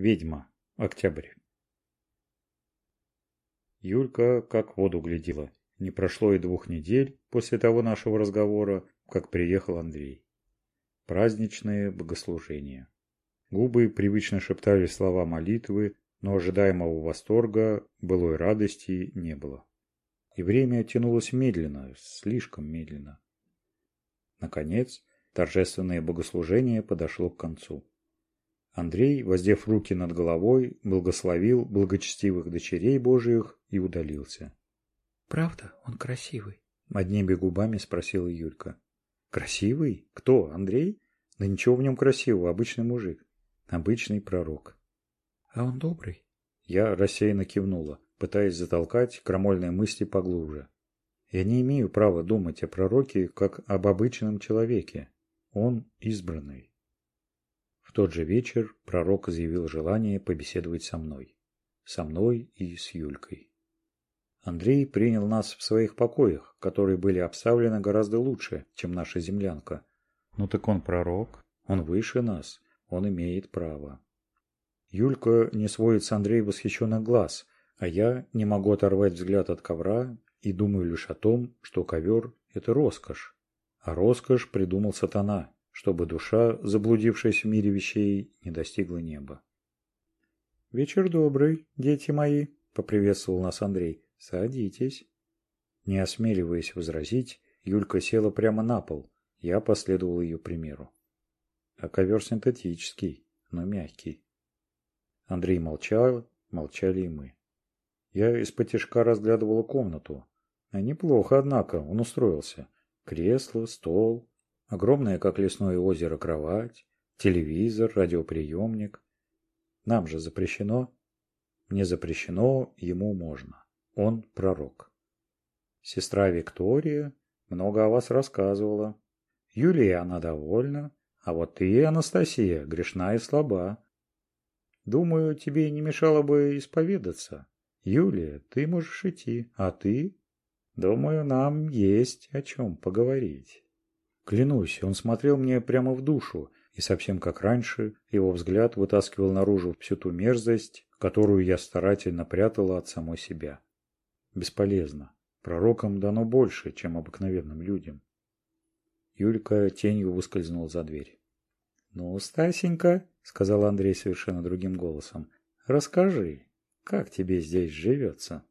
ведьма октябрь. Юлька как в воду глядела. Не прошло и двух недель после того нашего разговора как приехал андрей. Праздничные богослужения губы привычно шептали слова молитвы но ожидаемого восторга былой радости не было. И время тянулось медленно слишком медленно. Наконец торжественное богослужение подошло к концу. Андрей, воздев руки над головой, благословил благочестивых дочерей Божиих и удалился. «Правда, он красивый?» – одними губами спросила Юлька. «Красивый? Кто, Андрей? Да ничего в нем красивого, обычный мужик. Обычный пророк». «А он добрый?» Я рассеянно кивнула, пытаясь затолкать крамольные мысли поглубже. Я не имею права думать о пророке, как об обычном человеке. Он избранный. В тот же вечер пророк заявил желание побеседовать со мной. Со мной и с Юлькой. Андрей принял нас в своих покоях, которые были обставлены гораздо лучше, чем наша землянка. Ну так он пророк, он выше нас, он имеет право. Юлька не сводит с Андрея восхищенных глаз, а я не могу оторвать взгляд от ковра и думаю лишь о том, что ковер – это роскошь. А роскошь придумал сатана, чтобы душа, заблудившаяся в мире вещей, не достигла неба. «Вечер добрый, дети мои», — поприветствовал нас Андрей. «Садитесь». Не осмеливаясь возразить, Юлька села прямо на пол. Я последовал ее примеру. А ковер синтетический, но мягкий. Андрей молчал, молчали и мы. Я из-под разглядывала комнату. Неплохо, однако, он устроился. Кресло, стол, Огромная, как лесное озеро, кровать, телевизор, радиоприемник. Нам же запрещено. мне запрещено, ему можно. Он пророк. Сестра Виктория много о вас рассказывала. Юлия она довольна, а вот ты, Анастасия, грешна и слаба. Думаю, тебе не мешало бы исповедаться. Юлия, ты можешь идти, а ты? Думаю, нам есть о чем поговорить. Клянусь, он смотрел мне прямо в душу, и совсем как раньше, его взгляд вытаскивал наружу всю ту мерзость, которую я старательно прятала от самой себя. Бесполезно. Пророкам дано больше, чем обыкновенным людям. Юлька тенью выскользнула за дверь. «Ну, Стасенька», — сказал Андрей совершенно другим голосом, — «расскажи, как тебе здесь живется?»